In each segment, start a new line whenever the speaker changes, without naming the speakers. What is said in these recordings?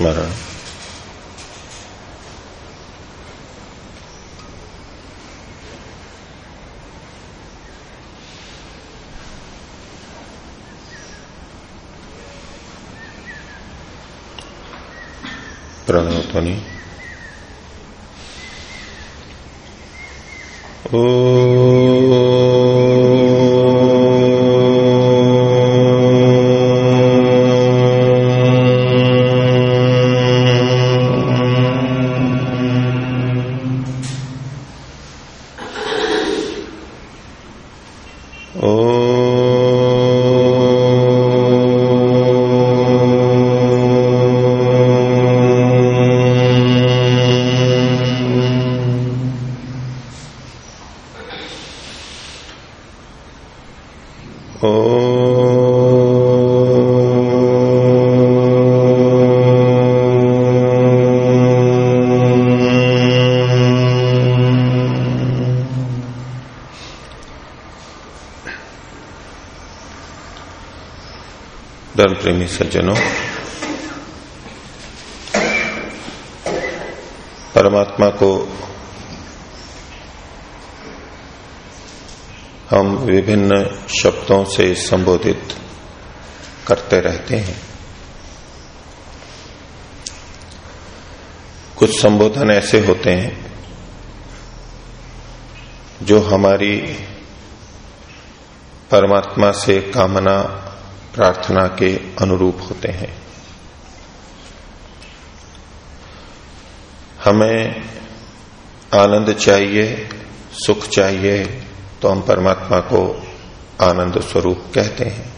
स्मरण। प्रणव ध्वनि। ओ धर्म प्रेमी सज्जनों, परमात्मा को हम विभिन्न शब्दों से संबोधित करते रहते हैं। कुछ संबोधन ऐसे होते हैं जो हमारी परमात्मा से कामना प्रार्थना के अनुरूप होते हैं। हमें आनंद चाहिए, सुख चाहिए तो हम परमात्मा को आनंद स्वरूप कहते हैं।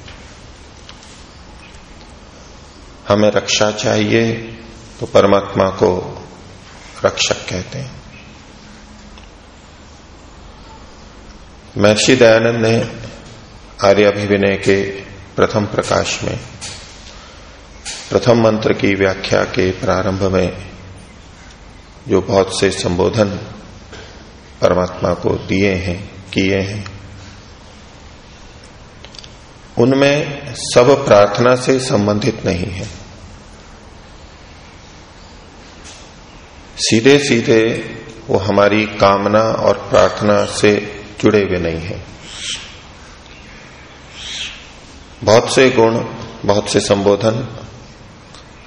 हमें रक्षा चाहिए तो परमात्मा को रक्षक कहते हैं। महर्षि दयानंद ने आर्याभिविनय के प्रथम प्रकाश में, प्रथम मंत्र की व्याख्या के प्रारंभ में, जो बहुत से संबोधन परमात्मा को दिए हैं, किए हैं, उनमें सब प्रार्थना से संबंधित नहीं है। सीधे सीधे वो हमारी कामना और प्रार्थना से जुड़े हुए नहीं है। बहुत से गुण, बहुत से संबोधन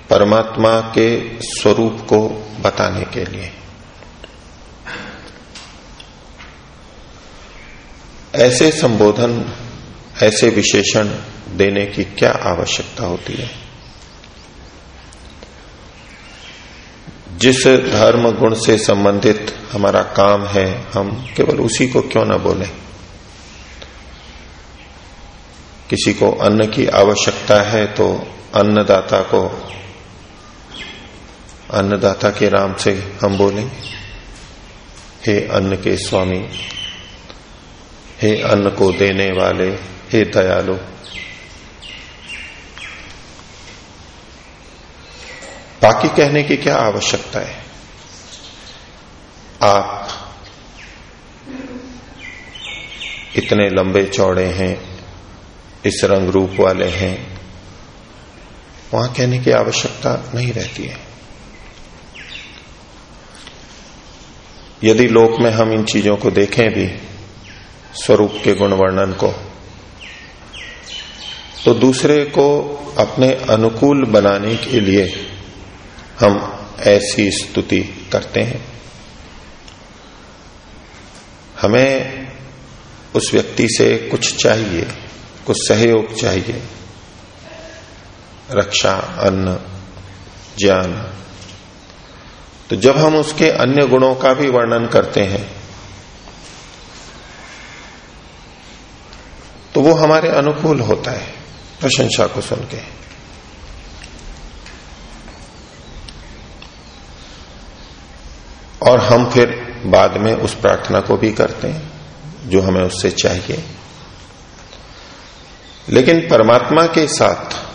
परमात्मा के स्वरूप को बताने के लिए। ऐसे संबोधन, ऐसे विशेषण देने की क्या आवश्यकता होती है? जिस धर्म गुण से संबंधित हमारा काम है, हम केवल उसी को क्यों ना बोलें? किसी को अन्न की आवश्यकता है तो अन्नदाता को, अन्नदाता के नाम से हम बोलें, हे अन्न के स्वामी, हे अन्न को देने वाले, हे दयालु, बाकी कहने की क्या आवश्यकता है? आप इतने लंबे चौड़े हैं इस रंग रूप वाले हैं। वहाँ कहने की आवश्यकता नहीं रहती है। यदि लोक में हम इन चीज़ों को देखें भी, स्वरूप के गुण वर्णन को तो दूसरे को अपने अनुकूल बनाने के लिए हम ऐसी स्तुति करते हैं। हमें उस व्यक्ति से कुछ चाहिए। कुछ सहयोग चाहिए। रक्षा, अन्न, ज्ञान। तो जब हम उसके अन्य गुणों का भी वर्णन करते हैं तो वो हमारे अनुकूल होता है, प्रशंसा को सुन के और हम फिर बाद में उस प्रार्थना को भी करते हैं, जो हमें उससे चाहिए। लेकिन परमात्मा के साथ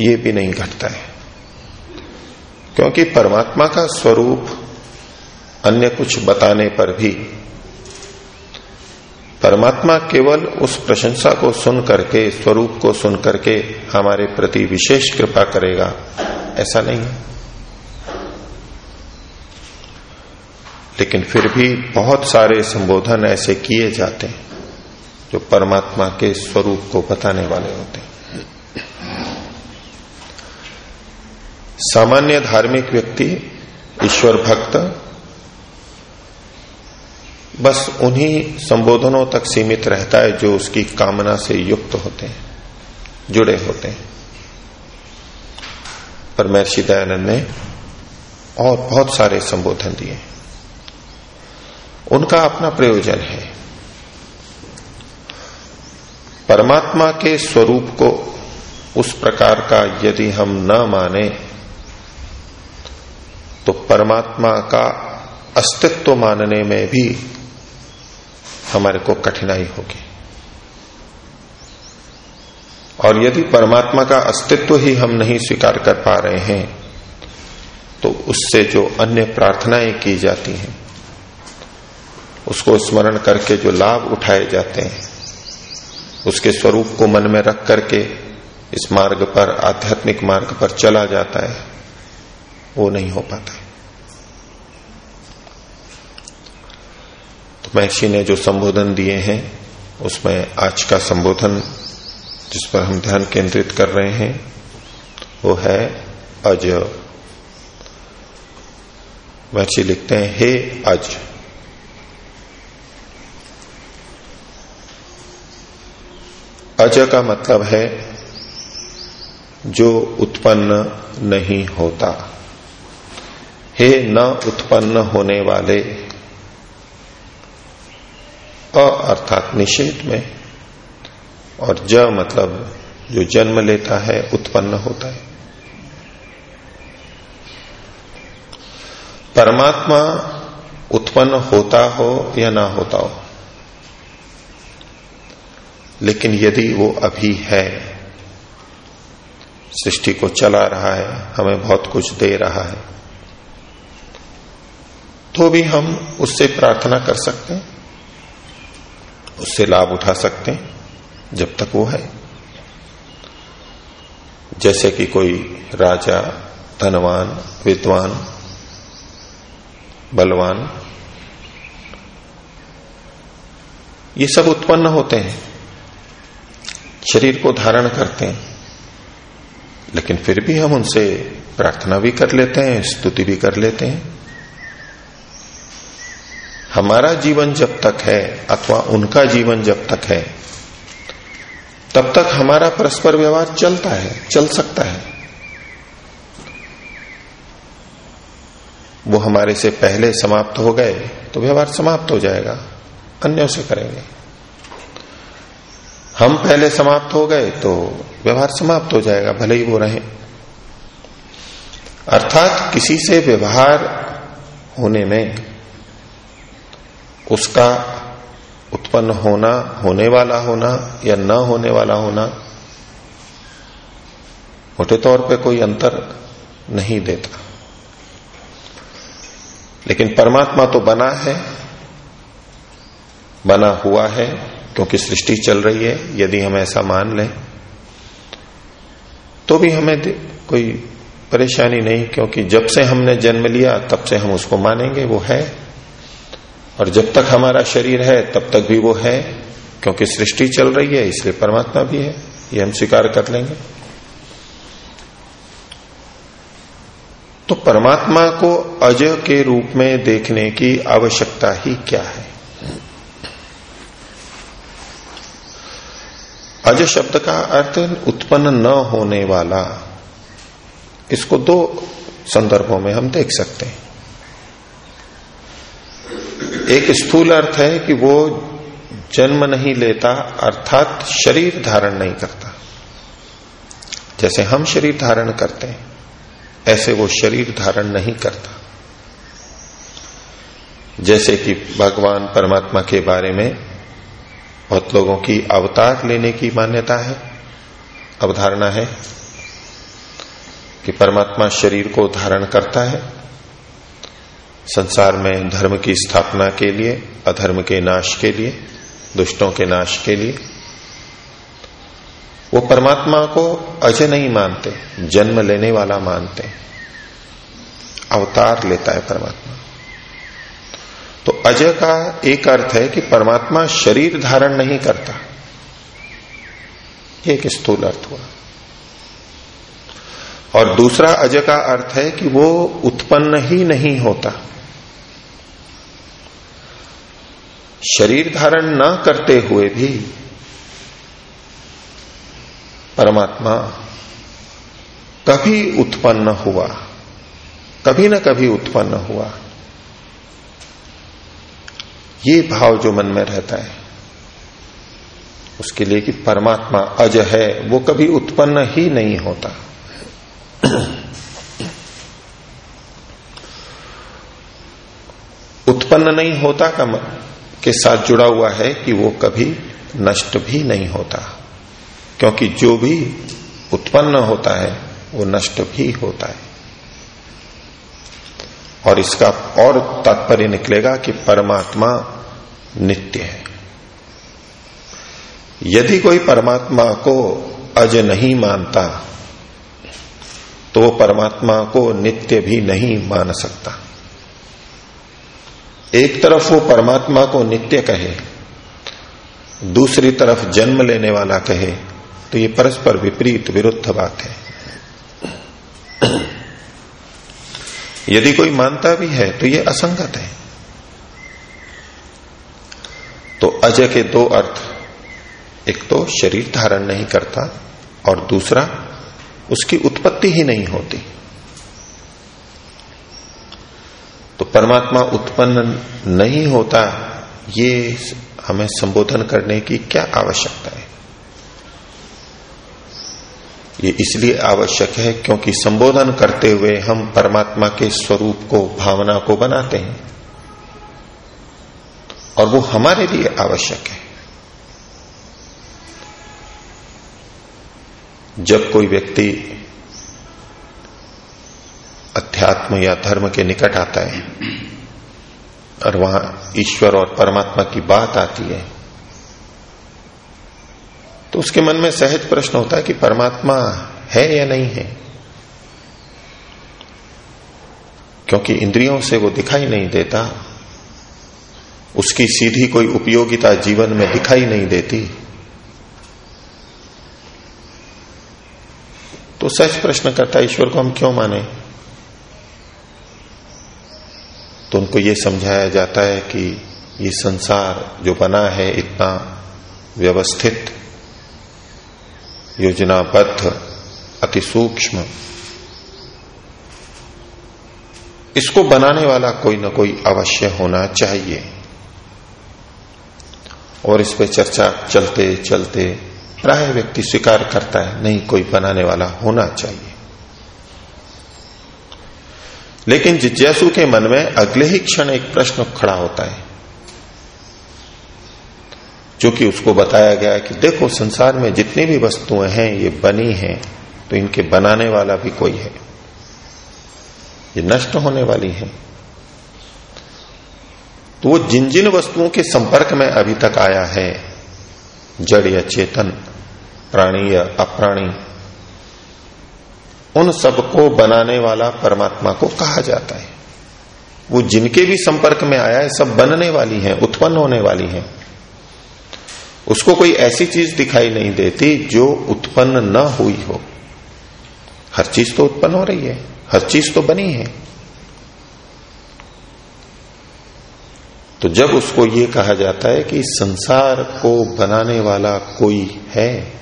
ये भी नहीं घटता है। क्योंकि परमात्मा का स्वरूप अन्य कुछ बताने पर भी परमात्मा केवल उस प्रशंसा को सुन करके, स्वरूप को सुन करके हमारे प्रति विशेष कृपा करेगा, ऐसा नहीं लेकिन फिर भी बहुत सारे संबोधन ऐसे किए जाते हैं। जो परमात्मा के स्वरूप को बताने वाले होते हैं। सामान्य धार्मिक व्यक्ति, ईश्वर भक्त, बस उन्हीं संबोधनों तक सीमित रहता है जो उसकी कामना से युक्त होते हैं, जुड़े होते हैं। पर महर्षि दयानंद ने और बहुत सारे संबोधन दिए। उनका अपना प्रयोजन है। परमात्मा के स्वरूप को उस प्रकार का यदि हम न माने तो परमात्मा का अस्तित्व मानने में भी हमारे को कठिनाई होगी। और यदि परमात्मा का अस्तित्व ही हम नहीं स्वीकार कर पा रहे हैं तो उससे जो अन्य प्रार्थनाएँ की जाती हैं, उसको स्मरण करके जो लाभ उठाए जाते हैं उसके स्वरूप को मन में रख करके इस मार्ग पर, आध्यात्मिक मार्ग पर चला जाता है, वो नहीं हो पाता। तो महर्षि ने जो संबोधन दिए हैं, उसमें आज का संबोधन जिस पर हम ध्यान केंद्रित कर रहे हैं, वो है अज महर्षि लिखते हैं, हे अज अज का मतलब है जो उत्पन्न नहीं होता। हे न उत्पन्न होने वाले, अ अर्थात निषेध में, और ज मतलब जो जन्म लेता है, उत्पन्न होता है। परमात्मा उत्पन्न होता हो या ना होता हो लेकिन यदि वो अभी है, सृष्टि को चला रहा है, हमें बहुत कुछ दे रहा है तो भी हम उससे प्रार्थना कर सकते हैं, उससे लाभ उठा सकते हैं, जब तक वो है। जैसे कि कोई राजा, धनवान, विद्वान, बलवान, ये सब उत्पन्न होते हैं। शरीर को धारण करते हैं। लेकिन फिर भी हम उनसे प्रार्थना भी कर लेते हैं, स्तुति भी कर लेते हैं। हमारा जीवन जब तक है, अथवा उनका जीवन जब तक है, तब तक हमारा परस्पर व्यवहार चलता है, चल सकता है। वो हमारे से पहले समाप्त हो गए तो व्यवहार समाप्त हो जाएगा, अन्यों से करेंगे। हम पहले समाप्त हो गए तो व्यवहार समाप्त हो जाएगा, भले ही वो रहे। अर्थात किसी से व्यवहार होने में उसका उत्पन्न होना, होने वाला होना या न होने वाला होना, मोटे तौर पे कोई अंतर नहीं देता। लेकिन परमात्मा तो बना है, बना हुआ है क्योंकि सृष्टि चल रही है, यदि हम ऐसा मान लें तो भी हमें कोई परेशानी नहीं, क्योंकि जब से हमने जन्म लिया, तब से हम उसको मानेंगे, वो है। और जब तक हमारा शरीर है, तब तक भी वो है, क्योंकि सृष्टि चल रही है, इसलिए परमात्मा भी है, ये हम स्वीकार कर लेंगे। तो परमात्मा को अज के रूप में देखने की आवश्यकता ही क्या है? अज शब्द का अर्थ उत्पन्न न होने वाला। इसको दो संदर्भों में हम देख सकते हैं। एक स्थूल अर्थ है कि वो जन्म नहीं लेता, अर्थात शरीर धारण नहीं करता। जैसे हम शरीर धारण करते हैं, ऐसे वो शरीर धारण नहीं करता। जैसे कि भगवान परमात्मा के बारे में बहुत लोगों की अवतार लेने की मान्यता है। अवधारणा है कि परमात्मा शरीर को धारण करता है। संसार में धर्म की स्थापना के लिए, अधर्म के नाश के लिए, दुष्टों के नाश के लिए। वो परमात्मा को अजय नहीं मानते, जन्म लेने वाला मानते। अवतार लेता है परमात्मा। अजय का एक अर्थ है कि परमात्मा शरीर धारण नहीं करता। एक स्थूल अर्थ हुआ। और दूसरा अजय का अर्थ है कि वो उत्पन्न ही नहीं होता। शरीर धारण न करते हुए भी परमात्मा कभी उत्पन्न हुआ, कभी न कभी उत्पन्न हुआ। ये भाव जो मन में रहता है, उसके लिए कि परमात्मा अज है, वो कभी उत्पन्न ही नहीं होता। उत्पन्न नहीं होता का के साथ जुड़ा हुआ है कि वो कभी नष्ट भी नहीं होता, क्योंकि जो भी उत्पन्न होता है, वो नष्ट भी होता है। और इसका और तात्पर्य निकलेगा कि परमात्मा नित्य है। यदि कोई परमात्मा को अज नहीं मानता तो वो परमात्मा को नित्य भी नहीं मान सकता। एक तरफ़ वो परमात्मा को नित्य कहे, दूसरी तरफ़ जन्म लेने वाला कहे तो ये परस्पर विपरीत विरुद्ध बात है। यदि कोई मानता भी है तो ये असंगत है। तो अजय के दो अर्थ एक तो शरीर धारण नहीं करता और दूसरा उसकी उत्पत्ति ही नहीं होती। तो परमात्मा उत्पन्न नहीं होता, ये हमें संबोधन करने की क्या आवश्यकता है? ये इसलिए आवश्यक है क्योंकि संबोधन करते हुए हम परमात्मा के स्वरूप को, भावना को बनाते हैं। और वो हमारे लिए आवश्यक है। जब कोई व्यक्ति अध्यात्म या धर्म के निकट आता है और वहाँ ईश्वर और परमात्मा की बात आती है तो उसके मन में सहज प्रश्न होता है कि परमात्मा है या नहीं है? क्योंकि इंद्रियों से वो दिखाई नहीं देता उसकी सीधी कोई उपयोगिता जीवन में दिखाई नहीं देती। तो सच प्रश्न करता, ईश्वर को हम क्यों माने? तो उनको ये समझाया जाता है कि ये संसार जो बना है इतना व्यवस्थित, योजनाबद्ध, अति सूक्ष्म। इसको बनाने वाला कोई ना कोई अवश्य होना चाहिए। और इस पे चर्चा चलते चलते प्राय व्यक्ति स्वीकार करता है, नहीं, कोई बनाने वाला होना चाहिए। लेकिन जिज्ञासु के मन में अगले ही क्षण एक प्रश्न खड़ा होता है, जो कि उसको बताया गया कि देखो, संसार में जितनी भी वस्तुएँ हैं, ये बनी हैं तो इनके बनाने वाला भी कोई है। ये नष्ट होने वाली है। तो वो जिन जिन वस्तुओं के संपर्क में अभी तक आया है, जड़ या चेतन, प्राणी या अप्राणी, उन सबको बनाने वाला परमात्मा को कहा जाता है। वो जिनके भी संपर्क में आया है, सब बनने वाली है, उत्पन्न होने वाली है। उसको कोई ऐसी चीज़ दिखाई नहीं देती जो उत्पन्न न हुई हो। हर चीज़ तो उत्पन्न हो रही है, हर चीज़ तो बनी है। तो जब उसको ये कहा जाता है कि संसार को बनाने वाला कोई है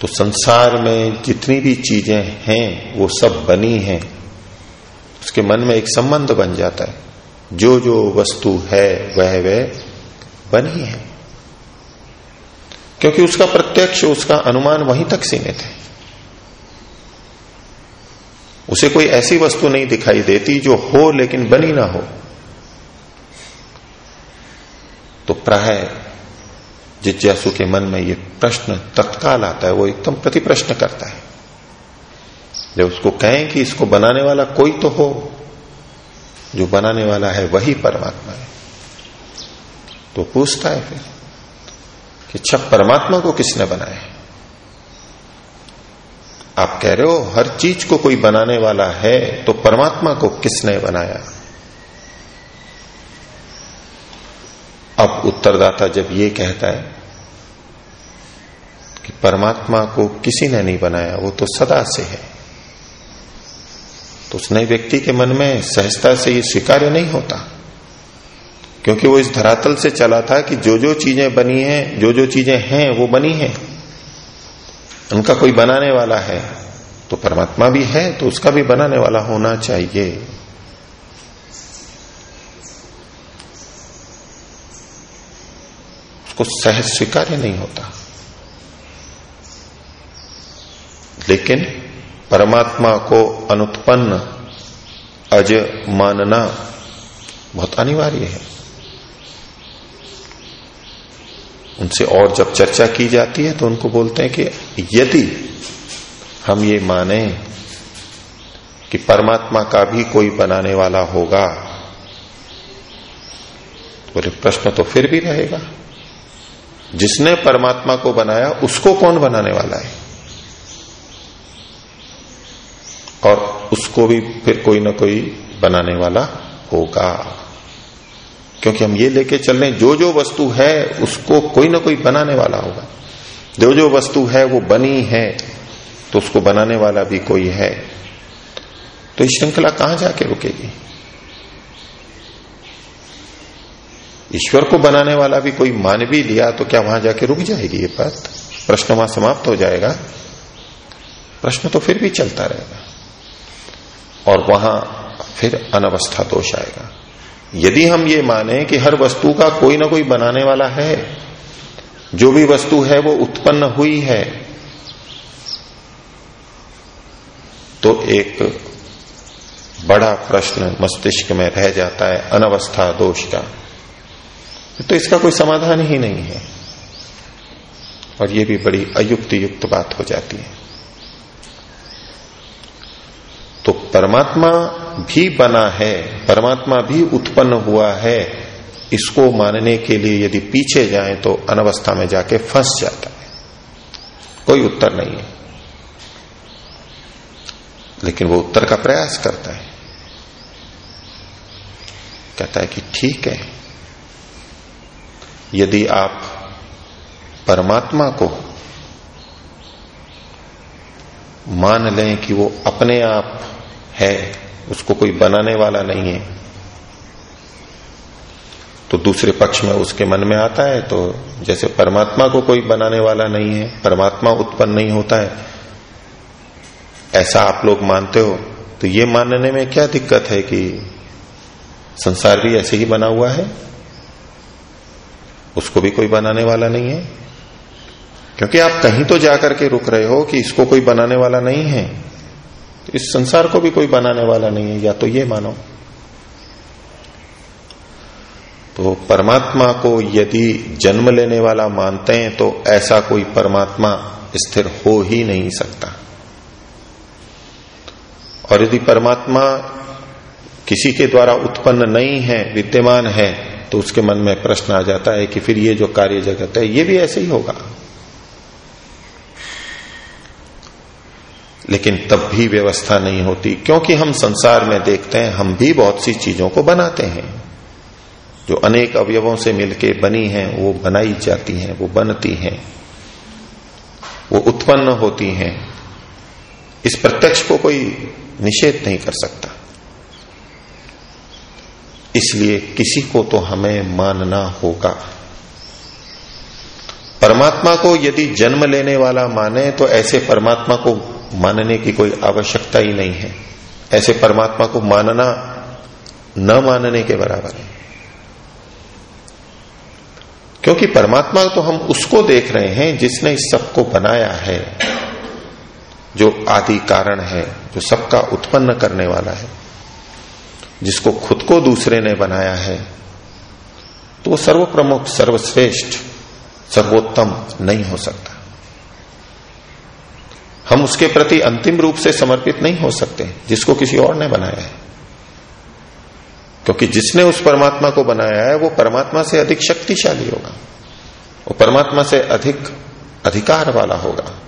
तो संसार में जितनी भी चीज़ें हैं, वो सब बनी हैं। उसके मन में एक संबंध बन जाता है। जो जो वस्तु है, वह वह बनी है। क्योंकि उसका प्रत्यक्ष, उसका अनुमान वहीं तक सीमित है। उसे कोई ऐसी वस्तु नहीं दिखाई देती जो हो लेकिन बनी ना हो। तो प्राय जिज्ञासु के मन में ये प्रश्न तत्काल आता है, वो एकदम प्रति प्रश्न करता है। जब उसको कहें कि इसको बनाने वाला कोई तो हो, जो बनाने वाला है वही परमात्मा है। तो पूछता है फिर कि अच्छा परमात्मा को किसने बनाया? आप कह रहे हो, हर चीज़ को कोई बनाने वाला है तो परमात्मा को किसने बनाया? अब उत्तरदाता जब ये कहता है कि परमात्मा को किसी ने नहीं बनाया, वो तो सदा से है। तो उस नए व्यक्ति के मन में सहजता से ये स्वीकार्य नहीं होता। क्योंकि वो इस धरातल से चला था कि जो जो चीज़ें बनी हैं जो जो चीज़ें हैं, वो बनी हैं। उनका कोई बनाने वाला है तो परमात्मा भी है तो उसका भी बनाने वाला होना चाहिए। उसको सहज स्वीकार्य नहीं होता। लेकिन परमात्मा को अनुत्पन्न, अज मानना बहुत अनिवार्य है। उनसे और जब चर्चा की जाती है तो उनको बोलते हैं कि यदि हम ये माने कि परमात्मा का भी कोई बनाने वाला होगा बोले प्रश्न तो फिर भी रहेगा। जिसने परमात्मा को बनाया, उसको कौन बनाने वाला है? और उसको भी फिर कोई ना कोई बनाने वाला होगा। क्योंकि हम ये लेके चल रहे जो जो वस्तु है, उसको कोई ना कोई बनाने वाला होगा। जो जो वस्तु है, वो बनी है तो उसको बनाने वाला भी कोई है। तो इस श्रृंखला कहाँ जाके रुकेगी? ईश्वर को बनाने वाला भी कोई मान भी लिया तो क्या वहाँ जाके रुक जाएगी ये बात? प्रश्न वहाँ समाप्त हो जाएगा। प्रश्न तो फिर भी चलता रहेगा। और वहाँ फिर अनवस्था दोष आएगा। यदि हम ये माने कि हर वस्तु का कोई ना कोई बनाने वाला है, जो भी वस्तु है वो उत्पन्न हुई है तो एक बड़ा प्रश्न मस्तिष्क में रह जाता है, अनवस्था दोष का। तो इसका कोई समाधान ही नहीं है। और ये भी बड़ी अयुक्त युक्त बात हो जाती है। तो परमात्मा भी बना है, परमात्मा भी उत्पन्न हुआ है, इसको मानने के लिए यदि पीछे जाए तो अनवस्था में जाके फंस जाता है। कोई उत्तर नहीं है। लेकिन वो उत्तर का प्रयास करता है। कहता है कि ठीक है, यदि आप परमात्मा को मान लें कि वो अपने आप है उसको कोई बनाने वाला नहीं है। तो दूसरे पक्ष में उसके मन में आता है तो जैसे परमात्मा को कोई बनाने वाला नहीं है, परमात्मा उत्पन्न नहीं होता है, ऐसा आप लोग मानते हो तो ये मानने में क्या दिक्कत है कि संसार भी ऐसे ही बना हुआ है? उसको भी कोई बनाने वाला नहीं है? क्योंकि आप कहीं तो जाकर के रुक रहे हो कि इसको कोई बनाने वाला नहीं है। इस संसार को भी कोई बनाने वाला नहीं है, या तो ये मानो। तो परमात्मा को यदि जन्म लेने वाला मानते हैं तो ऐसा कोई परमात्मा स्थिर हो ही नहीं सकता। और यदि परमात्मा किसी के द्वारा उत्पन्न नहीं है, विद्यमान है तो उसके मन में प्रश्न आ जाता है कि फिर ये जो कार्य जगत है, ये भी ऐसे ही होगा। लेकिन तब भी व्यवस्था नहीं होती, क्योंकि हम संसार में देखते हैं, हम भी बहुत सी चीज़ों को बनाते हैं। जो अनेक अवयवों से मिलके बनी हैं, वो बनाई जाती हैं, वो बनती हैं। वो उत्पन्न होती हैं। इस प्रत्यक्ष को कोई निषेध नहीं कर सकता। इसलिए किसी को तो हमें मानना होगा। परमात्मा को यदि जन्म लेने वाला माने तो ऐसे परमात्मा को मानने की कोई आवश्यकता ही नहीं है। ऐसे परमात्मा को मानना न मानने के बराबर है। क्योंकि परमात्मा तो हम उसको देख रहे हैं जिसने इस सबको बनाया है, जो आदि कारण है, जो सबका उत्पन्न करने वाला है, जिसको खुद को दूसरे ने बनाया है। तो वो सर्व प्रमुख सर्वश्रेष्ठ, सर्वोत्तम नहीं हो सकता। हम उसके प्रति अंतिम रूप से समर्पित नहीं हो सकते, जिसको किसी और ने बनाया है। क्योंकि जिसने उस परमात्मा को बनाया है, वो परमात्मा से अधिक शक्तिशाली होगा, वो परमात्मा से अधिक अधिकार वाला होगा,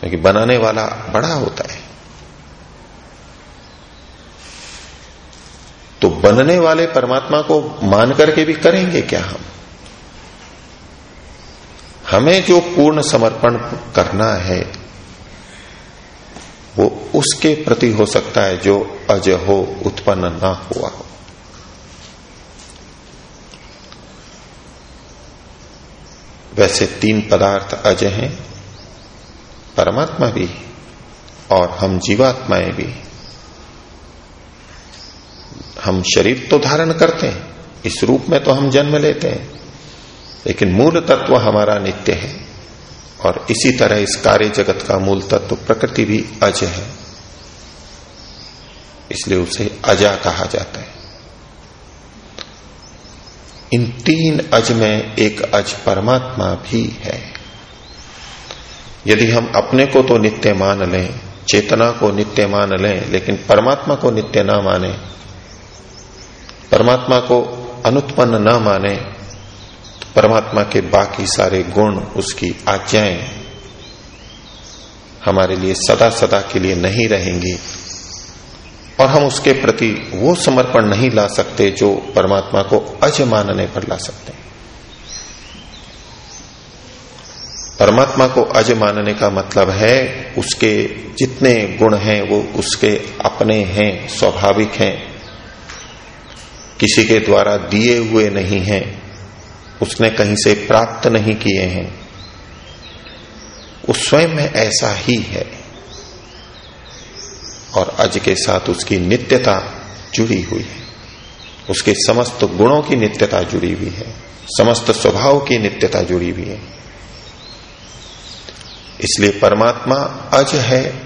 क्योंकि बनाने वाला बड़ा होता है। तो बनने वाले परमात्मा को मान करके भी करेंगे क्या हम? हमें जो पूर्ण समर्पण करना है वो उसके प्रति हो सकता है जो अज हो, उत्पन्न ना हुआ हो। वैसे तीन पदार्थ अज हैं, परमात्मा भी और हम जीवात्माएँ भी हम शरीर तो धारण करते हैं, इस रूप में तो हम जन्म लेते हैं, लेकिन मूल तत्व हमारा नित्य है। और इसी तरह इस कार्य जगत का मूल तत्व तो प्रकृति भी अज है। इसलिए उसे अजा कहा जाता है। इन तीन अज में एक अज परमात्मा भी है। यदि हम अपने को तो नित्य मान लें, चेतना को नित्य मान लें, लेकिन परमात्मा को नित्य ना माने, परमात्मा को अनुत्पन्न ना माने परमात्मा के बाकी सारे गुण, उसकी आज्ञाएँ हमारे लिए सदा सदा के लिए नहीं रहेंगी। और हम उसके प्रति वो समर्पण नहीं ला सकते जो परमात्मा को अज मानने पर ला सकते हैं। परमात्मा को अज मानने का मतलब है, उसके जितने गुण हैं, वो उसके अपने हैं, स्वाभाविक हैं। किसी के द्वारा दिए हुए नहीं हैं। उसने कहीं से प्राप्त नहीं किए हैं। वो स्वयं में ऐसा ही है। और अज के साथ उसकी नित्यता जुड़ी हुई है। उसके समस्त गुणों की नित्यता जुड़ी हुई है। समस्त स्वभाव की नित्यता जुड़ी हुई है। इसलिए परमात्मा अज है,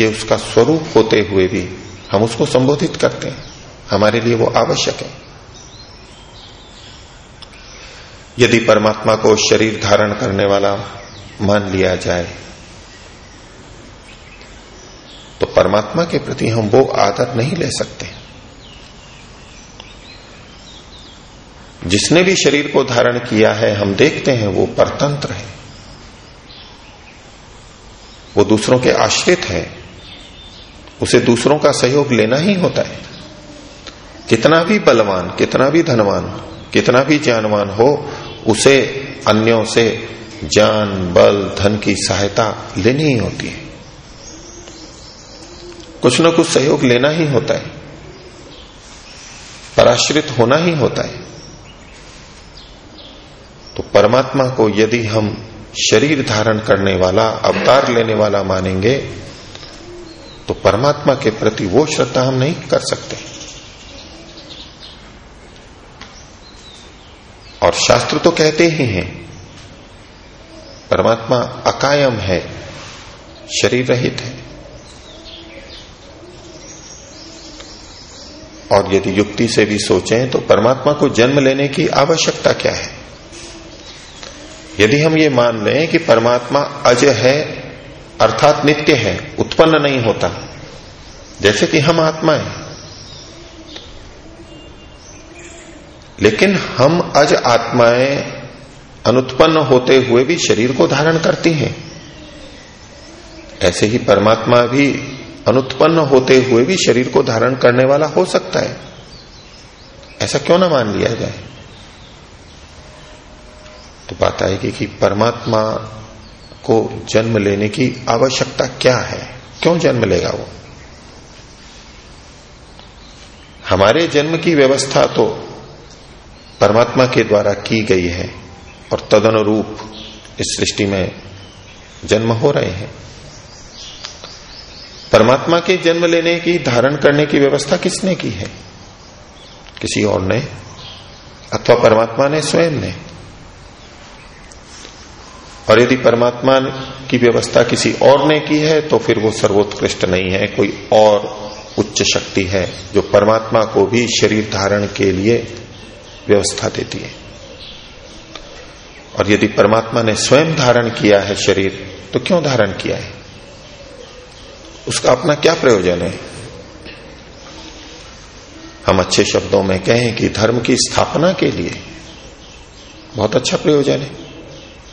ये उसका स्वरूप होते हुए भी हम उसको संबोधित करते हैं। हमारे लिए वो आवश्यक है। यदि परमात्मा को शरीर धारण करने वाला मान लिया जाए तो परमात्मा के प्रति हम वो आदर नहीं ले सकते। जिसने भी शरीर को धारण किया है, हम देखते हैं वो परतंत्र है। वो दूसरों के आश्रित है। उसे दूसरों का सहयोग लेना ही होता है। कितना भी बलवान, कितना भी धनवान, कितना भी जानवान हो उसे, अन्यों से जान, बल, धन की सहायता लेनी ही होती है। कुछ न कुछ सहयोग लेना ही होता है। पराश्रित होना ही होता है। तो परमात्मा को यदि हम शरीर धारण करने वाला, अवतार लेने वाला मानेंगे तो परमात्मा के प्रति वो श्रद्धा हम नहीं कर सकते। और शास्त्र तो कहते ही हैं। परमात्मा अकायम है, शरीर रहित है। और यदि युक्ति से भी सोचें तो परमात्मा को जन्म लेने की आवश्यकता क्या है? यदि हम ये मान लें कि परमात्मा अज है, अर्थात नित्य है, उत्पन्न नहीं होता, जैसे कि हम आत्मा है लेकिन हम अज आत्माएँ अनुत्पन्न होते हुए भी शरीर को धारण करती हैं। ऐसे ही परमात्मा भी अनुत्पन्न होते हुए भी शरीर को धारण करने वाला हो सकता है। ऐसा क्यों ना मान लिया जाए? तो बात आएगी कि परमात्मा को जन्म लेने की आवश्यकता क्या है? क्यों जन्म लेगा वो? हमारे जन्म की व्यवस्था तो परमात्मा के द्वारा की गई है और तदनुरूप इस सृष्टि में जन्म हो रहे हैं। परमात्मा के जन्म लेने की, धारण करने की व्यवस्था किसने की है? किसी और ने? अथवा परमात्मा ने स्वयं ने? और यदि परमात्मा की व्यवस्था किसी और ने की है तो फिर वो सर्वोत्कृष्ट नहीं है। कोई और उच्च शक्ति है जो परमात्मा को भी शरीर धारण के लिए व्यवस्था देती है। और यदि परमात्मा ने स्वयं धारण किया है शरीर तो क्यों धारण किया है? उसका अपना क्या प्रयोजन है? हम अच्छे शब्दों में कहें कि धर्म की स्थापना के लिए बहुत अच्छा प्रयोजन है।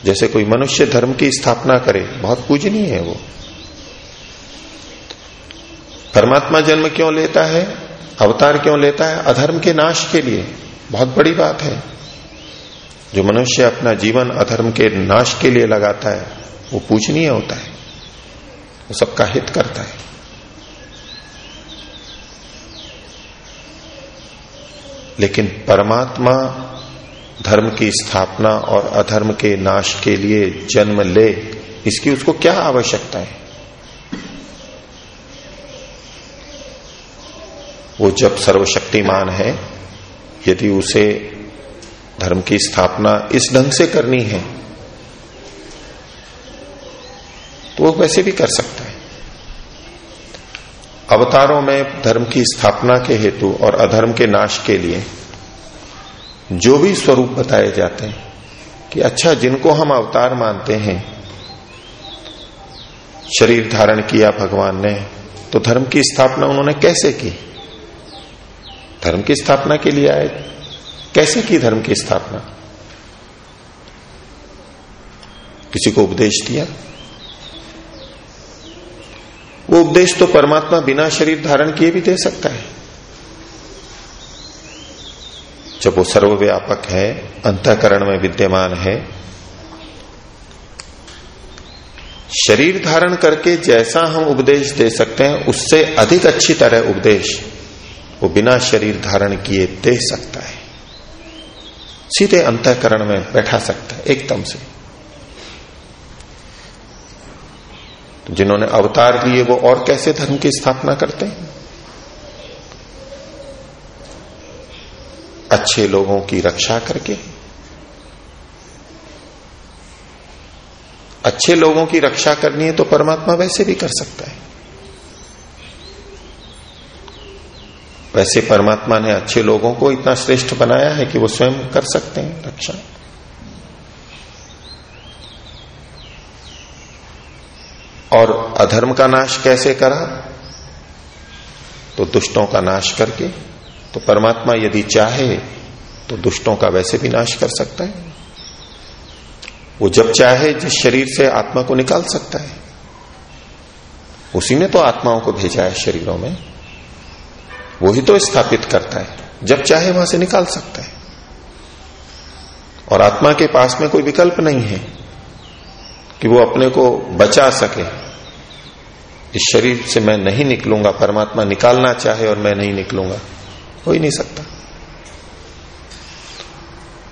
जैसे कोई मनुष्य धर्म की स्थापना करे, बहुत पूजनीय है वो। परमात्मा जन्म क्यों लेता है? अवतार क्यों लेता है? अधर्म के नाश के लिए। बहुत बड़ी बात है। जो मनुष्य अपना जीवन अधर्म के नाश के लिए लगाता है, वो पूजनीय होता है। वो सबका हित करता है। लेकिन परमात्मा धर्म की स्थापना और अधर्म के नाश के लिए जन्म ले, इसकी उसको क्या आवश्यकता है? वो जब सर्वशक्तिमान है यदि उसे धर्म की स्थापना इस ढंग से करनी है तो वो वैसे भी कर सकता है। अवतारों में धर्म की स्थापना के हेतु और अधर्म के नाश के लिए जो भी स्वरूप बताए जाते हैं कि अच्छा जिनको हम अवतार मानते हैं, शरीर धारण किया भगवान ने तो धर्म की स्थापना उन्होंने कैसे की? धर्म की स्थापना के लिए आए। कैसे की धर्म की स्थापना? किसी को उपदेश दिया? वो उपदेश तो परमात्मा बिना शरीर धारण किए भी दे सकता है। जब वो सर्वव्यापक है, अंतकरण में विद्यमान है, शरीर धारण करके जैसा हम उपदेश दे सकते हैं, उससे अधिक अच्छी तरह उपदेश वो बिना शरीर धारण किए दे सकता है। सीधे अंतकरण में बैठा सकता है, एकदम से। तो जिन्होंने अवतार लिए, वो और कैसे धर्म की स्थापना करते हैं? अच्छे लोगों की रक्षा करके। अच्छे लोगों की रक्षा करनी है तो परमात्मा वैसे भी कर सकता है। वैसे परमात्मा ने अच्छे लोगों को इतना श्रेष्ठ बनाया है कि वो स्वयं कर सकते हैं। रक्षा और अधर्म का नाश कैसे करा? तो दुष्टों का नाश करके। तो परमात्मा यदि चाहे तो दुष्टों का वैसे भी नाश कर सकता है। वो जब चाहे, जिस शरीर से आत्मा को निकाल सकता है। उसी ने तो आत्माओं को भेजा है शरीरों में। वो ही तो स्थापित करता है। जब चाहे वहाँ से निकाल सकता है। और आत्मा के पास में कोई विकल्प नहीं है कि वो अपने को बचा सके। इस शरीर से मैं नहीं निकलूँगा, परमात्मा निकालना चाहे और मैं नहीं निकलूँगा, हो ही नहीं सकता।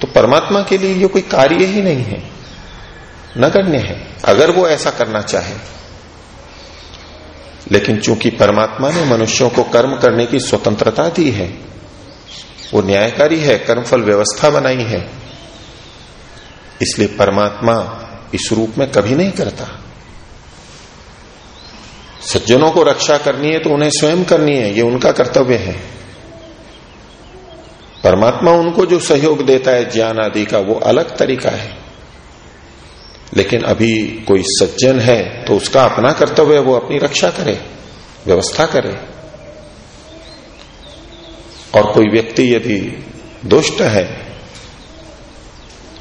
तो परमात्मा के लिए ये कोई कार्य ही नहीं है, नगण्य है। अगर वो ऐसा करना चाहे लेकिन चूँकि परमात्मा ने मनुष्यों को कर्म करने की स्वतंत्रता दी है, वो न्यायकारी है, कर्मफल व्यवस्था बनाई है, इसलिए परमात्मा इस रूप में कभी नहीं करता। सज्जनों को रक्षा करनी है तो उन्हें स्वयं करनी है, ये उनका कर्तव्य है। परमात्मा उनको जो सहयोग देता है, ज्ञान आदि का वो अलग तरीका है। लेकिन अभी कोई सज्जन है तो उसका अपना कर्तव्य वो अपनी रक्षा करे, व्यवस्था करे। और कोई व्यक्ति यदि दुष्ट है,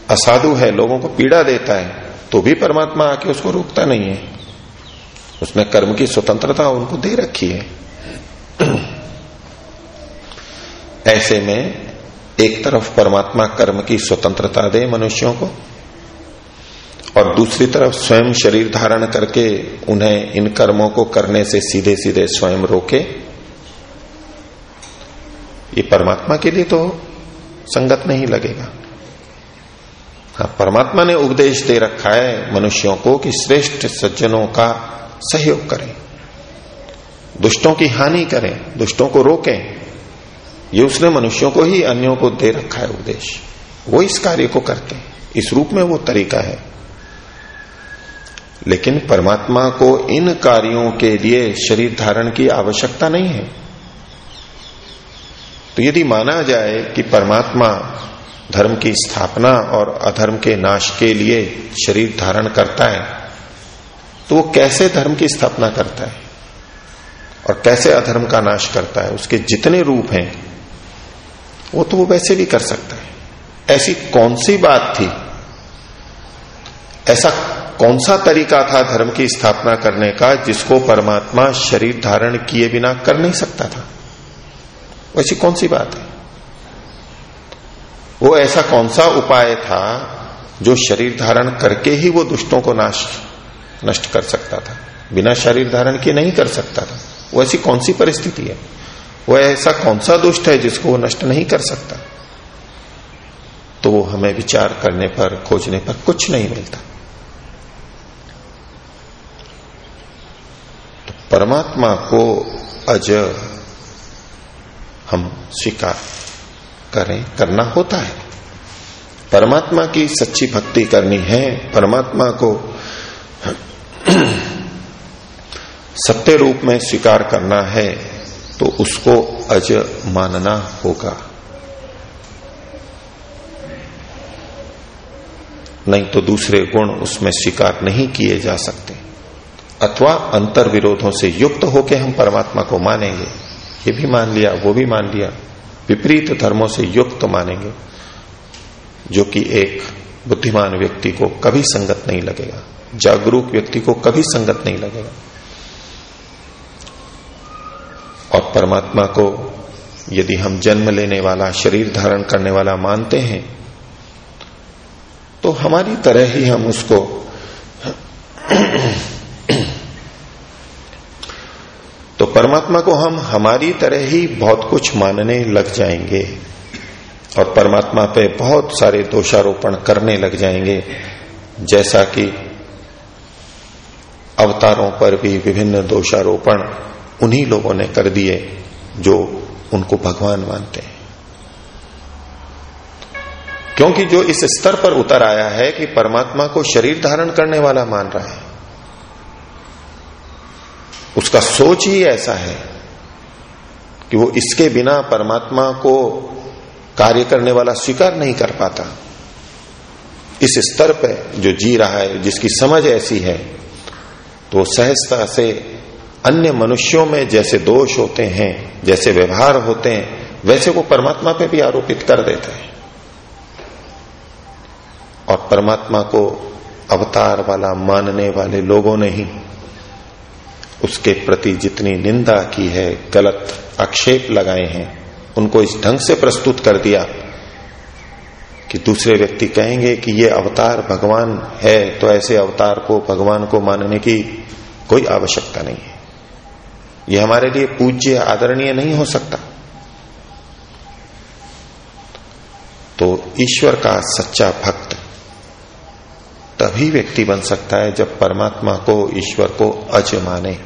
असाधु है, लोगों को पीड़ा देता है तो भी परमात्मा आके उसको रोकता नहीं है। उसने कर्म की स्वतंत्रता उनको दे रखी है। ऐसे में एक तरफ़ परमात्मा कर्म की स्वतंत्रता दे मनुष्यों को और दूसरी तरफ़ स्वयं शरीर धारण करके उन्हें इन कर्मों को करने से सीधे सीधे स्वयं रोके। ये परमात्मा के लिए तो संगत नहीं लगेगा। हाँ परमात्मा ने उपदेश दे रखा है मनुष्यों को कि श्रेष्ठ सज्जनों का सहयोग करें। दुष्टों की हानि करें, दुष्टों को रोकें। ये उसने मनुष्यों को ही अन्यों को दे रखा है उपदेश। वो इस कार्य को करते हैं। इस रूप में वो तरीका है। लेकिन परमात्मा को इन कार्यों के लिए शरीर धारण की आवश्यकता नहीं है। तो यदि माना जाए कि परमात्मा धर्म की स्थापना और अधर्म के नाश के लिए शरीर धारण करता है तो वो कैसे धर्म की स्थापना करता है और कैसे अधर्म का नाश करता है, उसके जितने रूप हैं, वो तो वो वैसे भी कर सकता है। ऐसी कौन सी बात थी? ऐसा कौन सा तरीका था धर्म की स्थापना करने का जिसको परमात्मा शरीर धारण किए बिना कर नहीं सकता था? वैसी कौन सी बात है? वो ऐसा कौन सा उपाय था जो शरीर धारण करके ही वो दुष्टों को नाश, नष्ट कर सकता था? बिना शरीर धारण के नहीं कर सकता था। वो ऐसी कौन सी परिस्थिति है? वो ऐसा कौन सा दुष्ट है जिसको वो नष्ट नहीं कर सकता? तो हमें विचार करने पर, खोजने पर कुछ नहीं मिलता। परमात्मा को अज हम स्वीकार करें, करना होता है। परमात्मा की सच्ची भक्ति करनी है, परमात्मा को सत्य रूप में स्वीकार करना है तो उसको अज मानना होगा। नहीं तो दूसरे गुण उसमें स्वीकार नहीं किए जा सकते। अथवा अंतर विरोधों से युक्त होकर हम परमात्मा को मानेंगे। ये भी मान लिया, वो भी मान लिया। विपरीत धर्मों से युक्त मानेंगे, जो कि एक बुद्धिमान व्यक्ति को कभी संगत नहीं लगेगा। जागरूक व्यक्ति को कभी संगत नहीं लगेगा। और परमात्मा को यदि हम जन्म लेने वाला, शरीर धारण करने वाला मानते हैं तो हमारी तरह ही हम उसको तो परमात्मा को हम हमारी तरह ही बहुत कुछ मानने लग जाएँगे और परमात्मा पे बहुत सारे दोषारोपण करने लग जाएँगे, जैसा कि अवतारों पर भी विभिन्न दोषारोपण उन्हीं लोगों ने कर दिए जो उनको भगवान मानते हैं। क्योंकि जो इस स्तर पर उतर आया है कि परमात्मा को शरीर धारण करने वाला मान रहा है उसका सोच ही ऐसा है कि वो इसके बिना परमात्मा को कार्य करने वाला स्वीकार नहीं कर पाता। इस स्तर पर जो जी रहा है, जिसकी समझ ऐसी है तो सहजता से अन्य मनुष्यों में जैसे दोष होते हैं, जैसे व्यवहार होते हैं, वैसे वो परमात्मा पे भी आरोपित कर देते हैं। और परमात्मा को अवतार वाला, मानने वाले लोगों ने ही उसके प्रति जितनी निंदा की है, गलत आक्षेप लगाए हैं, उनको इस ढंग से प्रस्तुत कर दिया कि दूसरे व्यक्ति कहेंगे कि ये अवतार भगवान है तो ऐसे अवतार को भगवान को मानने की कोई आवश्यकता नहीं है। ये हमारे लिए पूज्य, आदरणीय नहीं हो सकता। तो ईश्वर का सच्चा भक्त तभी व्यक्ति बन सकता है जब परमात्मा को, ईश्वर को अज माने।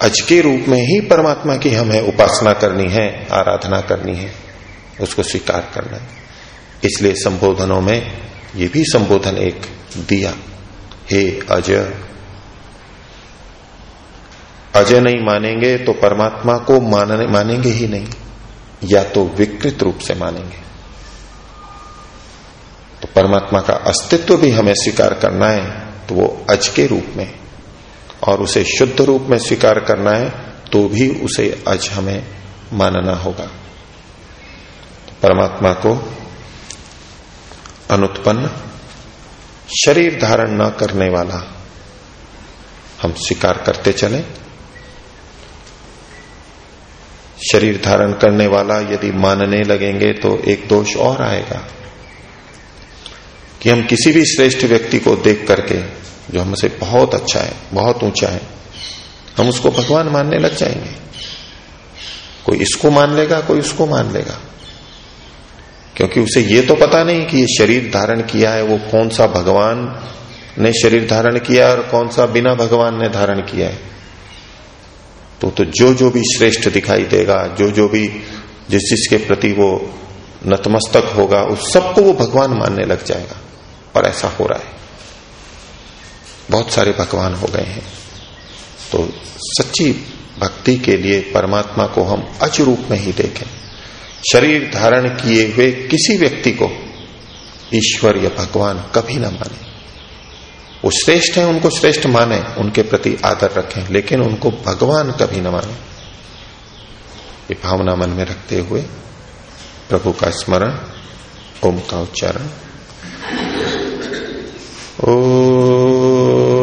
अज के रूप में ही परमात्मा की हमें उपासना करनी है, आराधना करनी है, उसको स्वीकार करना है। इसलिए संबोधनों में ये भी संबोधन एक दिया, हे अज। अजय नहीं मानेंगे तो परमात्मा को मानने, मानेंगे ही नहीं, या तो विकृत रूप से मानेंगे। तो परमात्मा का अस्तित्व भी हमें स्वीकार करना है तो वो अज के रूप में, और उसे शुद्ध रूप में स्वीकार करना है तो भी उसे अज हमें मानना होगा। परमात्मा को अनुत्पन्न शरीर धारण न करने वाला हम स्वीकार करते चले। शरीर धारण करने वाला यदि मानने लगेंगे तो एक दोष और आएगा। कि हम किसी भी श्रेष्ठ व्यक्ति को देख करके जो हमसे बहुत अच्छा है, बहुत ऊँचा है, हम उसको भगवान मानने लग जाएँगे। कोई इसको मान लेगा, कोई उसको मान लेगा। क्योंकि उसे ये तो पता नहीं कि ये शरीर धारण किया है, वो कौन सा भगवान ने शरीर धारण किया और कौन सा बिना भगवान ने धारण किया है। तो तो जो जो भी श्रेष्ठ दिखाई देगा जो जो भी जिस जिसके प्रति वो नतमस्तक होगा, उस सबको वो भगवान मानने लग जाएगा। और ऐसा हो रहा है। बहुत सारे भगवान हो गए हैं। तो सच्ची भक्ति के लिए परमात्मा को हम अच रूप में ही देखें। शरीर धारण किए हुए किसी व्यक्ति को ईश्वर या भगवान कभी ना माने। वो श्रेष्ठ है, उनको श्रेष्ठ माने, उनके प्रति आदर रखें, लेकिन उनको भगवान कभी न माने। ये भावना मन में रखते हुए प्रभु का स्मरण, ओम का उच्चारण। ओ